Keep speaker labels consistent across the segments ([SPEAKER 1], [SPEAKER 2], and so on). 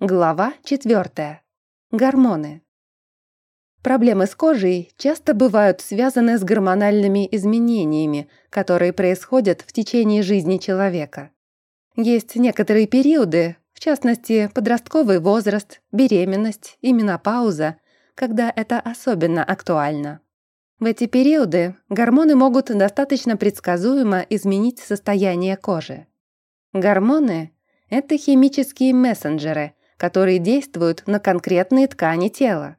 [SPEAKER 1] Глава 4. Гормоны. Проблемы с кожей часто бывают связаны с гормональными изменениями, которые происходят в течение жизни человека. Есть некоторые периоды, в частности, подростковый возраст, беременность и менопауза, когда это особенно актуально. В эти периоды гормоны могут достаточно предсказуемо изменить состояние кожи. Гормоны – это химические мессенджеры – которые действуют на конкретные ткани тела.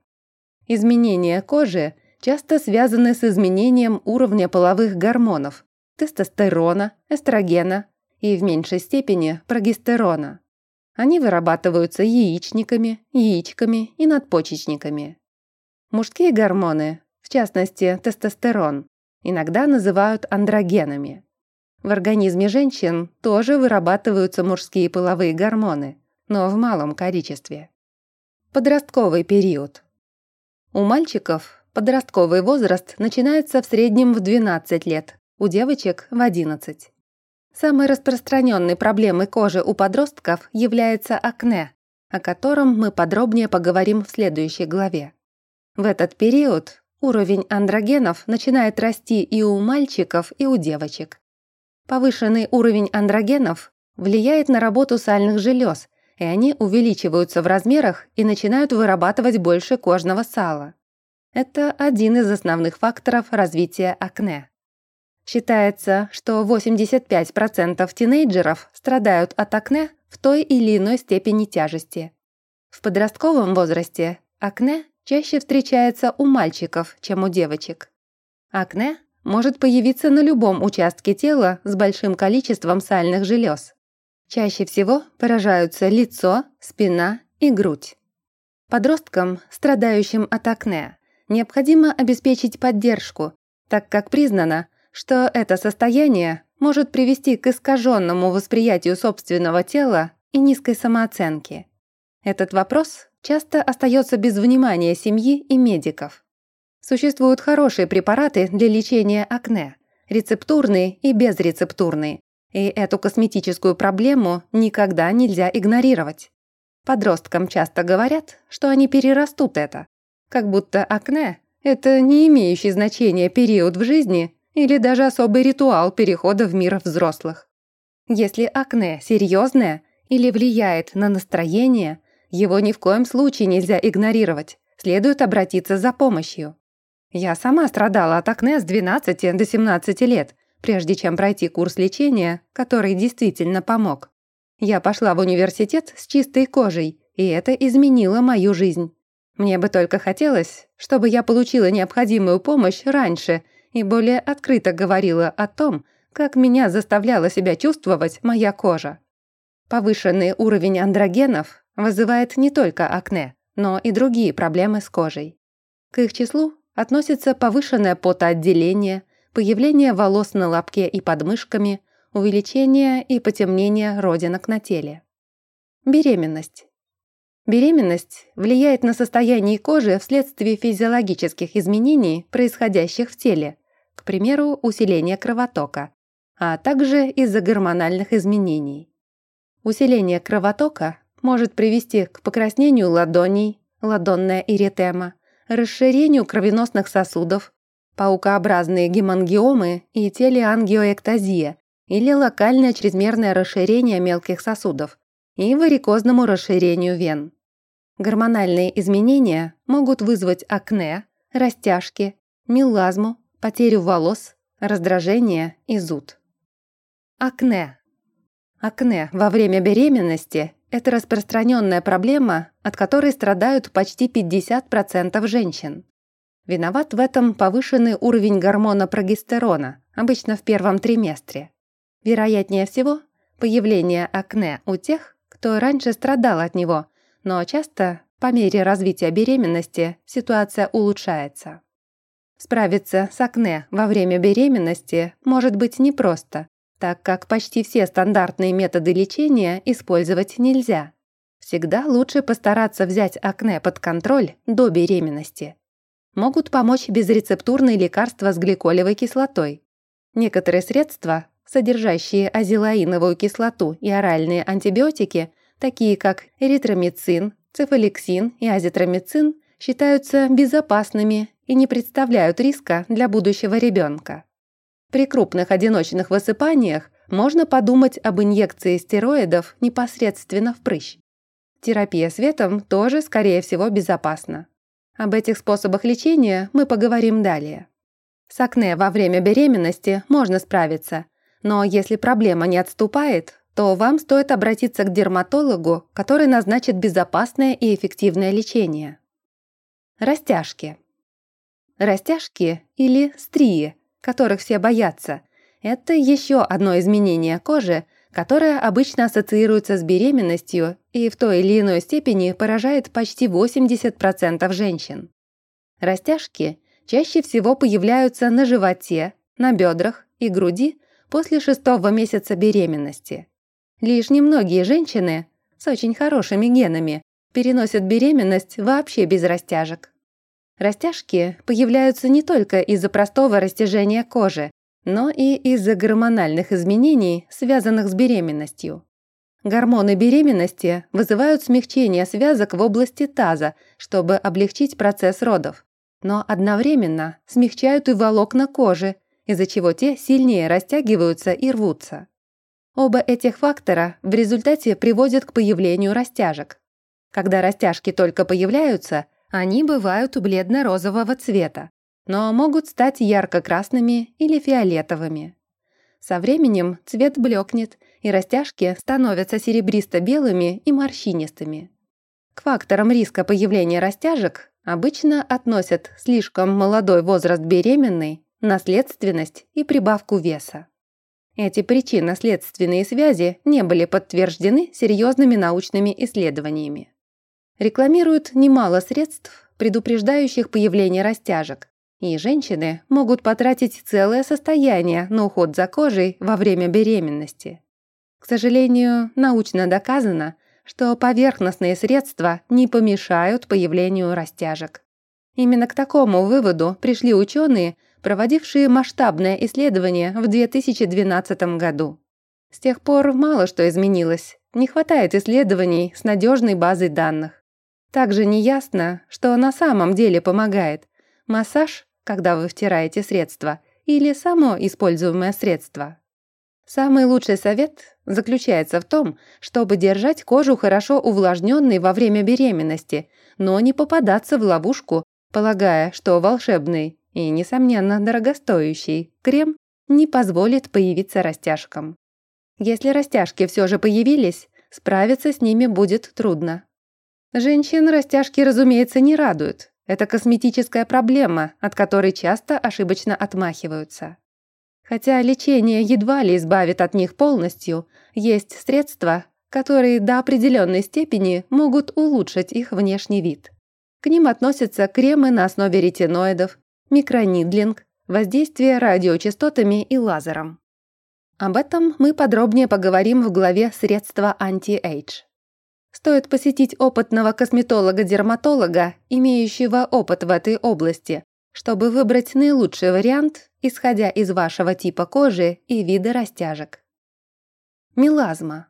[SPEAKER 1] Изменения кожи часто связаны с изменением уровня половых гормонов – тестостерона, эстрогена и в меньшей степени прогестерона. Они вырабатываются яичниками, яичками и надпочечниками. Мужские гормоны, в частности тестостерон, иногда называют андрогенами. В организме женщин тоже вырабатываются мужские половые гормоны, но в малом количестве. Подростковый период. У мальчиков подростковый возраст начинается в среднем в 12 лет, у девочек – в 11. Самой распространенной проблемой кожи у подростков является акне, о котором мы подробнее поговорим в следующей главе. В этот период уровень андрогенов начинает расти и у мальчиков, и у девочек. Повышенный уровень андрогенов влияет на работу сальных желез и они увеличиваются в размерах и начинают вырабатывать больше кожного сала. Это один из основных факторов развития акне. Считается, что 85% тинейджеров страдают от акне в той или иной степени тяжести. В подростковом возрасте акне чаще встречается у мальчиков, чем у девочек. Акне может появиться на любом участке тела с большим количеством сальных желез. Чаще всего поражаются лицо, спина и грудь. Подросткам, страдающим от акне, необходимо обеспечить поддержку, так как признано, что это состояние может привести к искаженному восприятию собственного тела и низкой самооценке. Этот вопрос часто остается без внимания семьи и медиков. Существуют хорошие препараты для лечения акне, рецептурные и безрецептурные, и эту косметическую проблему никогда нельзя игнорировать. Подросткам часто говорят, что они перерастут это. Как будто акне – это не имеющий значения период в жизни или даже особый ритуал перехода в мир взрослых. Если акне серьезное или влияет на настроение, его ни в коем случае нельзя игнорировать, следует обратиться за помощью. Я сама страдала от акне с 12 до 17 лет прежде чем пройти курс лечения, который действительно помог. Я пошла в университет с чистой кожей, и это изменило мою жизнь. Мне бы только хотелось, чтобы я получила необходимую помощь раньше и более открыто говорила о том, как меня заставляла себя чувствовать моя кожа. Повышенный уровень андрогенов вызывает не только акне, но и другие проблемы с кожей. К их числу относится повышенное потоотделение, появление волос на лобке и подмышками, увеличение и потемнение родинок на теле. Беременность. Беременность влияет на состояние кожи вследствие физиологических изменений, происходящих в теле, к примеру, усиление кровотока, а также из-за гормональных изменений. Усиление кровотока может привести к покраснению ладоней, ладонная эритема, расширению кровеносных сосудов, паукообразные гемангиомы и телеангиоэктазия или локальное чрезмерное расширение мелких сосудов и варикозному расширению вен. Гормональные изменения могут вызвать акне, растяжки, мелазму, потерю волос, раздражение и зуд. Акне. Акне во время беременности – это распространенная проблема, от которой страдают почти 50% женщин. Виноват в этом повышенный уровень гормона прогестерона, обычно в первом триместре. Вероятнее всего, появление акне у тех, кто раньше страдал от него, но часто, по мере развития беременности, ситуация улучшается. Справиться с акне во время беременности может быть непросто, так как почти все стандартные методы лечения использовать нельзя. Всегда лучше постараться взять акне под контроль до беременности могут помочь безрецептурные лекарства с гликолевой кислотой. Некоторые средства, содержащие азелаиновую кислоту и оральные антибиотики, такие как эритромицин, цефалексин и азитромицин, считаются безопасными и не представляют риска для будущего ребенка. При крупных одиночных высыпаниях можно подумать об инъекции стероидов непосредственно в прыщ. Терапия светом тоже, скорее всего, безопасна. Об этих способах лечения мы поговорим далее. С акне во время беременности можно справиться, но если проблема не отступает, то вам стоит обратиться к дерматологу, который назначит безопасное и эффективное лечение. Растяжки. Растяжки или стрии которых все боятся. Это еще одно изменение кожи, которое обычно ассоциируется с беременностью и в той или иной степени поражает почти 80% женщин. Растяжки чаще всего появляются на животе, на бедрах и груди после шестого месяца беременности. Лишь немногие женщины с очень хорошими генами переносят беременность вообще без растяжек. Растяжки появляются не только из-за простого растяжения кожи, но и из-за гормональных изменений, связанных с беременностью. Гормоны беременности вызывают смягчение связок в области таза, чтобы облегчить процесс родов, но одновременно смягчают и волокна кожи, из-за чего те сильнее растягиваются и рвутся. Оба этих фактора в результате приводят к появлению растяжек. Когда растяжки только появляются – они бывают бледно-розового цвета, но могут стать ярко-красными или фиолетовыми. Со временем цвет блекнет, и растяжки становятся серебристо-белыми и морщинистыми. К факторам риска появления растяжек обычно относят слишком молодой возраст беременной, наследственность и прибавку веса. Эти причинно-следственные связи не были подтверждены серьезными научными исследованиями рекламируют немало средств, предупреждающих появление растяжек, и женщины могут потратить целое состояние на уход за кожей во время беременности. К сожалению, научно доказано, что поверхностные средства не помешают появлению растяжек. Именно к такому выводу пришли ученые, проводившие масштабное исследование в 2012 году. С тех пор мало что изменилось, не хватает исследований с надежной базой данных. Также неясно, что на самом деле помогает. Массаж, когда вы втираете средство, или само используемое средство. Самый лучший совет заключается в том, чтобы держать кожу хорошо увлажненной во время беременности, но не попадаться в ловушку, полагая, что волшебный и, несомненно, дорогостоящий крем не позволит появиться растяжкам. Если растяжки все же появились, справиться с ними будет трудно. Женщин растяжки, разумеется, не радуют. Это косметическая проблема, от которой часто ошибочно отмахиваются. Хотя лечение едва ли избавит от них полностью, есть средства, которые до определенной степени могут улучшить их внешний вид. К ним относятся кремы на основе ретиноидов, микронидлинг, воздействие радиочастотами и лазером. Об этом мы подробнее поговорим в главе «Средства anti-age». Стоит посетить опытного косметолога-дерматолога, имеющего опыт в этой области, чтобы выбрать наилучший вариант, исходя из вашего типа кожи и вида растяжек. Мелазма.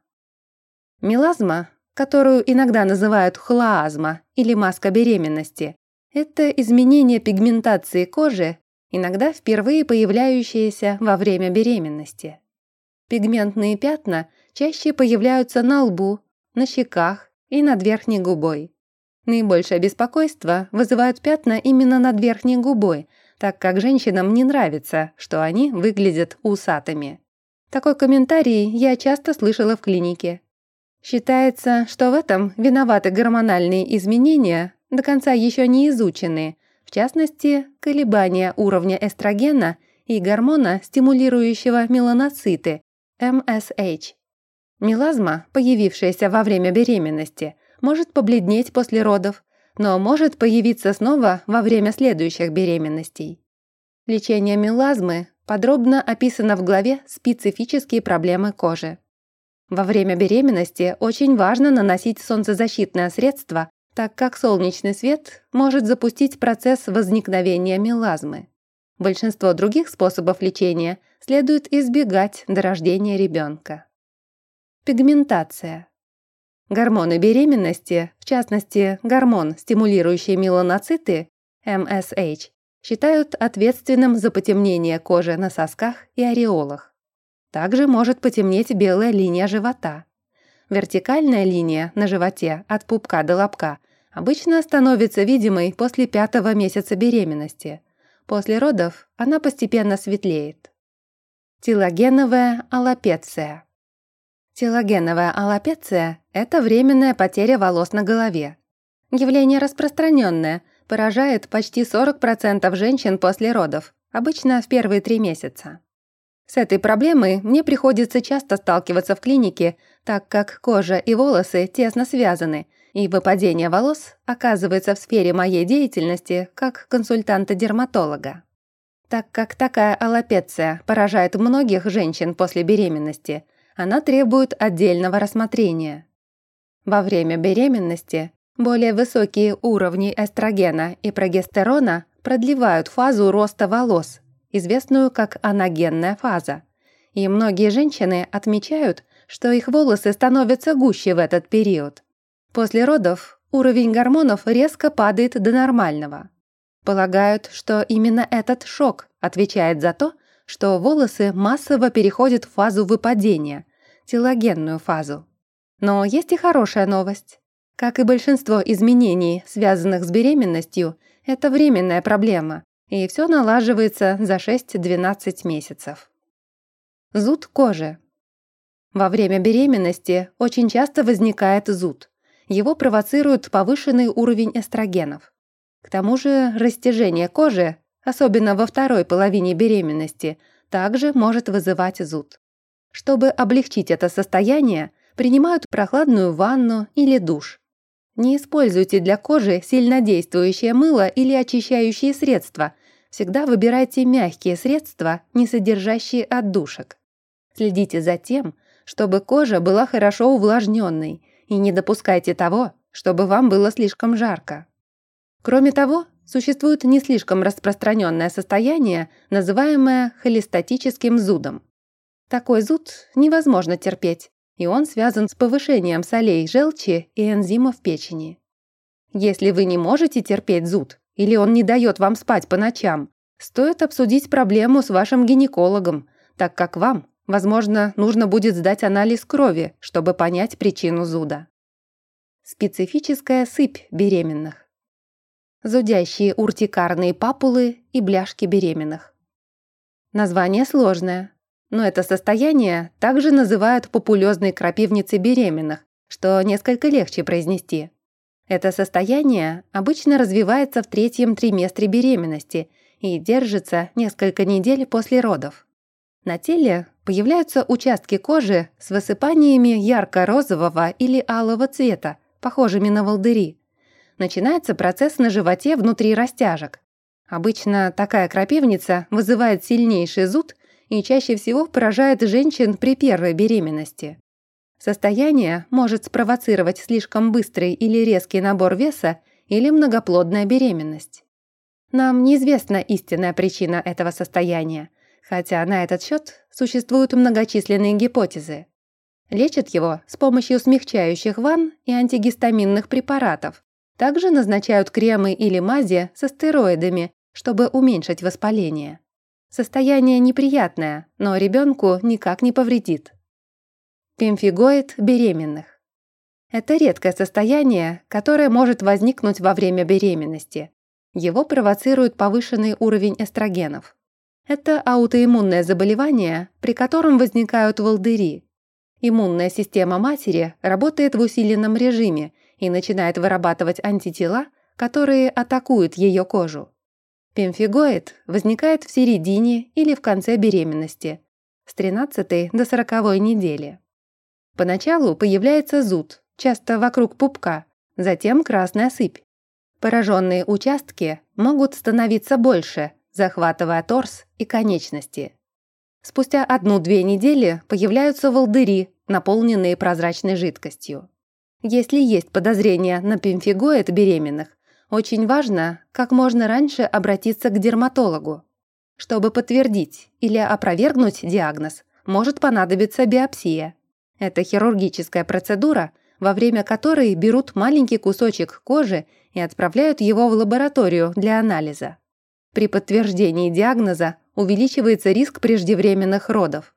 [SPEAKER 1] Мелазма, которую иногда называют хлоазма или маска беременности, это изменение пигментации кожи, иногда впервые появляющееся во время беременности. Пигментные пятна чаще появляются на лбу, на щеках и над верхней губой. Наибольшее беспокойство вызывают пятна именно над верхней губой, так как женщинам не нравится, что они выглядят усатыми. Такой комментарий я часто слышала в клинике. Считается, что в этом виноваты гормональные изменения, до конца еще не изученные, в частности, колебания уровня эстрогена и гормона, стимулирующего меланоциты, MSH. Мелазма, появившаяся во время беременности, может побледнеть после родов, но может появиться снова во время следующих беременностей. Лечение мелазмы подробно описано в главе «Специфические проблемы кожи». Во время беременности очень важно наносить солнцезащитное средство, так как солнечный свет может запустить процесс возникновения мелазмы. Большинство других способов лечения следует избегать до рождения ребенка. Пигментация. Гормоны беременности, в частности, гормон, стимулирующий меланоциты, MSH, считают ответственным за потемнение кожи на сосках и ореолах. Также может потемнеть белая линия живота. Вертикальная линия на животе от пупка до лобка обычно становится видимой после пятого месяца беременности. После родов она постепенно светлеет. Телогеновая аллопеция. Телогеновая аллопеция – это временная потеря волос на голове. Явление распространенное, поражает почти 40% женщин после родов, обычно в первые три месяца. С этой проблемой мне приходится часто сталкиваться в клинике, так как кожа и волосы тесно связаны, и выпадение волос оказывается в сфере моей деятельности как консультанта-дерматолога. Так как такая аллопеция поражает многих женщин после беременности – она требует отдельного рассмотрения. Во время беременности более высокие уровни эстрогена и прогестерона продлевают фазу роста волос, известную как анагенная фаза. И многие женщины отмечают, что их волосы становятся гуще в этот период. После родов уровень гормонов резко падает до нормального. Полагают, что именно этот шок отвечает за то, что волосы массово переходят в фазу выпадения, телогенную фазу. Но есть и хорошая новость. Как и большинство изменений, связанных с беременностью, это временная проблема, и все налаживается за 6-12 месяцев. Зуд кожи. Во время беременности очень часто возникает зуд. Его провоцирует повышенный уровень эстрогенов. К тому же растяжение кожи, особенно во второй половине беременности, также может вызывать зуд. Чтобы облегчить это состояние, принимают прохладную ванну или душ. Не используйте для кожи сильнодействующее мыло или очищающие средства. Всегда выбирайте мягкие средства, не содержащие отдушек. Следите за тем, чтобы кожа была хорошо увлажненной, и не допускайте того, чтобы вам было слишком жарко. Кроме того, существует не слишком распространенное состояние, называемое холестатическим зудом. Такой зуд невозможно терпеть, и он связан с повышением солей желчи и энзимов печени. Если вы не можете терпеть зуд, или он не дает вам спать по ночам, стоит обсудить проблему с вашим гинекологом, так как вам, возможно, нужно будет сдать анализ крови, чтобы понять причину зуда. Специфическая сыпь беременных. Зудящие уртикарные папулы и бляшки беременных. Название сложное, но это состояние также называют популезной крапивницей беременных, что несколько легче произнести. Это состояние обычно развивается в третьем триместре беременности и держится несколько недель после родов. На теле появляются участки кожи с высыпаниями ярко-розового или алого цвета, похожими на волдыри. Начинается процесс на животе внутри растяжек. Обычно такая крапивница вызывает сильнейший зуд и чаще всего поражает женщин при первой беременности. Состояние может спровоцировать слишком быстрый или резкий набор веса или многоплодная беременность. Нам неизвестна истинная причина этого состояния, хотя на этот счет существуют многочисленные гипотезы. Лечат его с помощью смягчающих ванн и антигистаминных препаратов. Также назначают кремы или мази со стероидами, чтобы уменьшить воспаление. Состояние неприятное, но ребенку никак не повредит. Пемфигоид беременных. Это редкое состояние, которое может возникнуть во время беременности. Его провоцирует повышенный уровень эстрогенов. Это аутоиммунное заболевание, при котором возникают волдыри. Иммунная система матери работает в усиленном режиме и начинает вырабатывать антитела, которые атакуют ее кожу. Пемфигоид возникает в середине или в конце беременности, с 13 до 40 недели. Поначалу появляется зуд, часто вокруг пупка, затем красная сыпь. Пораженные участки могут становиться больше, захватывая торс и конечности. Спустя одну-две недели появляются волдыри, наполненные прозрачной жидкостью. Если есть подозрение на пемфигоид беременных, очень важно как можно раньше обратиться к дерматологу. Чтобы подтвердить или опровергнуть диагноз, может понадобиться биопсия. Эта хирургическая процедура во время которой берут маленький кусочек кожи и отправляют его в лабораторию для анализа. При подтверждении диагноза увеличивается риск преждевременных родов.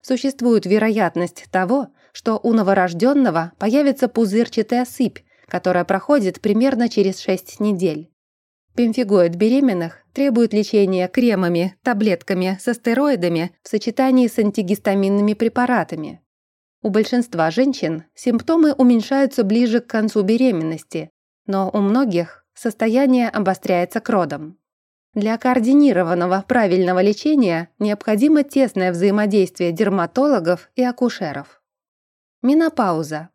[SPEAKER 1] Существует вероятность того, что у новорожденного появится пузырчатая сыпь, которая проходит примерно через 6 недель. Пемфигоид беременных требует лечения кремами, таблетками со стероидами в сочетании с антигистаминными препаратами. У большинства женщин симптомы уменьшаются ближе к концу беременности, но у многих состояние обостряется к родам. Для координированного правильного лечения необходимо тесное взаимодействие дерматологов и акушеров. Менопауза.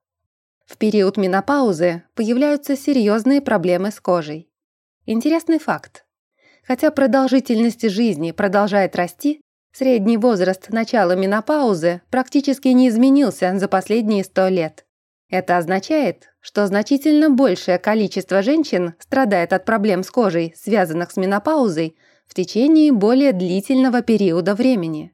[SPEAKER 1] В период менопаузы появляются серьезные проблемы с кожей. Интересный факт. Хотя продолжительность жизни продолжает расти, средний возраст начала менопаузы практически не изменился за последние 100 лет. Это означает, что значительно большее количество женщин страдает от проблем с кожей, связанных с менопаузой, в течение более длительного периода времени.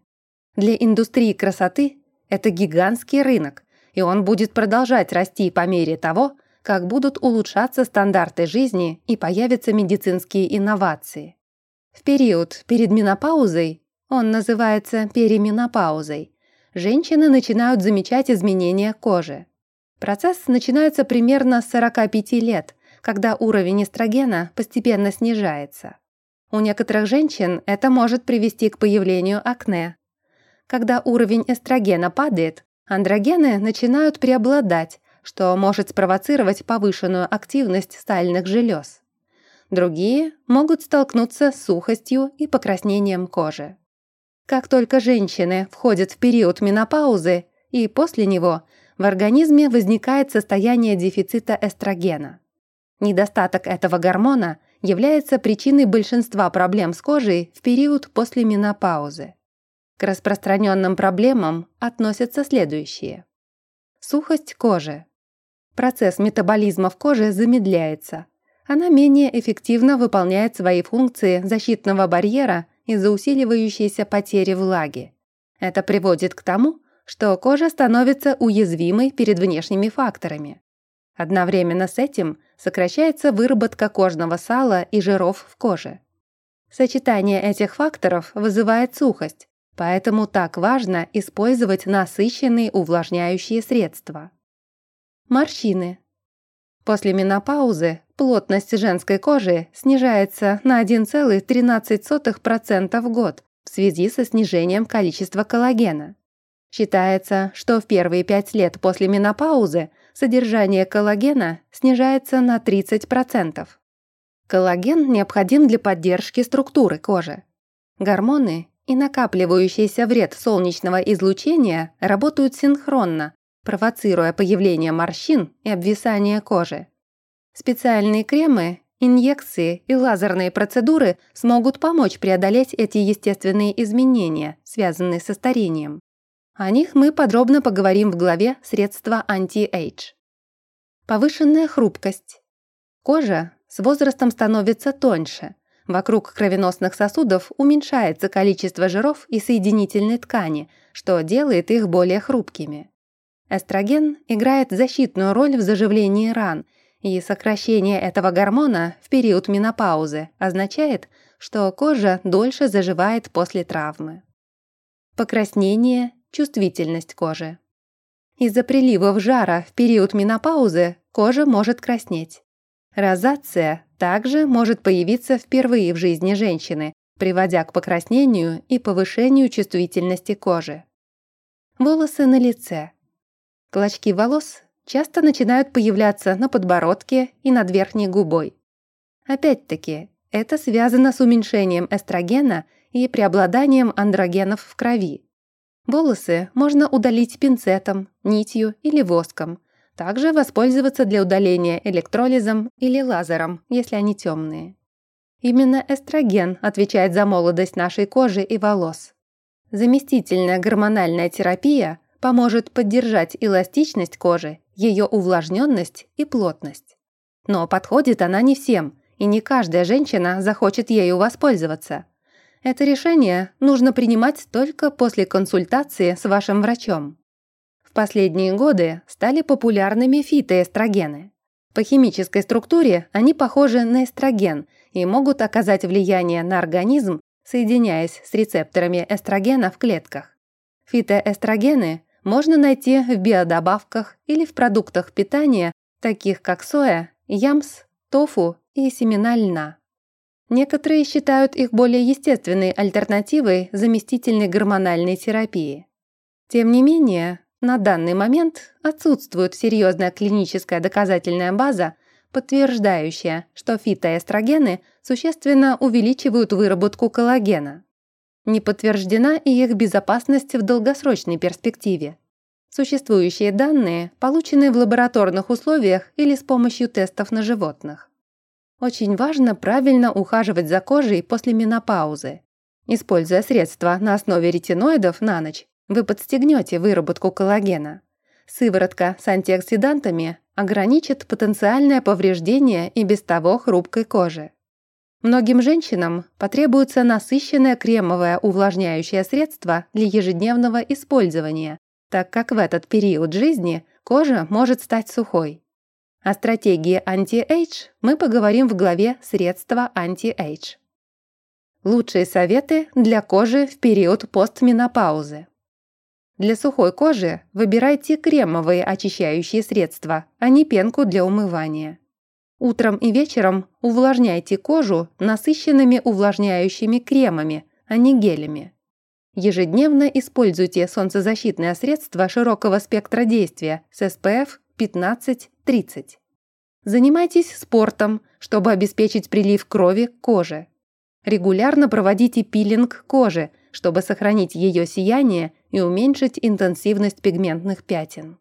[SPEAKER 1] Для индустрии красоты это гигантский рынок, и он будет продолжать расти по мере того, как будут улучшаться стандарты жизни и появятся медицинские инновации. В период перед менопаузой, он называется перименопаузой, женщины начинают замечать изменения кожи. Процесс начинается примерно с 45 лет, когда уровень эстрогена постепенно снижается. У некоторых женщин это может привести к появлению акне. Когда уровень эстрогена падает, андрогены начинают преобладать, что может спровоцировать повышенную активность стальных желез. Другие могут столкнуться с сухостью и покраснением кожи. Как только женщины входят в период менопаузы и после него – в организме возникает состояние дефицита эстрогена. Недостаток этого гормона является причиной большинства проблем с кожей в период после менопаузы. К распространенным проблемам относятся следующие. Сухость кожи. Процесс метаболизма в коже замедляется. Она менее эффективно выполняет свои функции защитного барьера из-за усиливающейся потери влаги. Это приводит к тому, что кожа становится уязвимой перед внешними факторами. Одновременно с этим сокращается выработка кожного сала и жиров в коже. Сочетание этих факторов вызывает сухость, поэтому так важно использовать насыщенные увлажняющие средства. Морщины. После менопаузы плотность женской кожи снижается на 1,13% в год в связи со снижением количества коллагена. Считается, что в первые пять лет после менопаузы содержание коллагена снижается на 30%. Коллаген необходим для поддержки структуры кожи. Гормоны и накапливающийся вред солнечного излучения работают синхронно, провоцируя появление морщин и обвисание кожи. Специальные кремы, инъекции и лазерные процедуры смогут помочь преодолеть эти естественные изменения, связанные со старением. О них мы подробно поговорим в главе «Средства anti-age». Повышенная хрупкость. Кожа с возрастом становится тоньше. Вокруг кровеносных сосудов уменьшается количество жиров и соединительной ткани, что делает их более хрупкими. Эстроген играет защитную роль в заживлении ран, и сокращение этого гормона в период менопаузы означает, что кожа дольше заживает после травмы. Покраснение чувствительность кожи. Из-за приливов жара в период менопаузы кожа может краснеть. Розация также может появиться впервые в жизни женщины, приводя к покраснению и повышению чувствительности кожи. Волосы на лице. Клочки волос часто начинают появляться на подбородке и над верхней губой. Опять-таки, это связано с уменьшением эстрогена и преобладанием андрогенов в крови. Волосы можно удалить пинцетом, нитью или воском. Также воспользоваться для удаления электролизом или лазером, если они темные. Именно эстроген отвечает за молодость нашей кожи и волос. Заместительная гормональная терапия поможет поддержать эластичность кожи, ее увлажненность и плотность. Но подходит она не всем, и не каждая женщина захочет ею воспользоваться – это решение нужно принимать только после консультации с вашим врачом. Последние годы стали популярными фитоэстрогены. По химической структуре они похожи на эстроген и могут оказать влияние на организм, соединяясь с рецепторами эстрогена в клетках. Фитоэстрогены можно найти в биодобавках или в продуктах питания, таких как соя, ямс, тофу и семена льна. Некоторые считают их более естественной альтернативой заместительной гормональной терапии. Тем не менее, на данный момент отсутствует серьезная клиническая доказательная база, подтверждающая, что фитоэстрогены существенно увеличивают выработку коллагена. Не подтверждена и их безопасность в долгосрочной перспективе. Существующие данные получены в лабораторных условиях или с помощью тестов на животных. Очень важно правильно ухаживать за кожей после менопаузы. Используя средства на основе ретиноидов на ночь, вы подстегнете выработку коллагена. Сыворотка с антиоксидантами ограничит потенциальное повреждение и без того хрупкой кожи. Многим женщинам потребуется насыщенное кремовое увлажняющее средство для ежедневного использования, так как в этот период жизни кожа может стать сухой. О стратегии anti-age мы поговорим в главе «Средства anti-age». Лучшие советы для кожи в период постменопаузы. Для сухой кожи выбирайте кремовые очищающие средства, а не пенку для умывания. Утром и вечером увлажняйте кожу насыщенными увлажняющими кремами, а не гелями. Ежедневно используйте солнцезащитное средство широкого спектра действия с SPF 15-30. Занимайтесь спортом, чтобы обеспечить прилив крови к коже. Регулярно проводите пилинг кожи, чтобы сохранить ее сияние и уменьшить интенсивность пигментных пятен.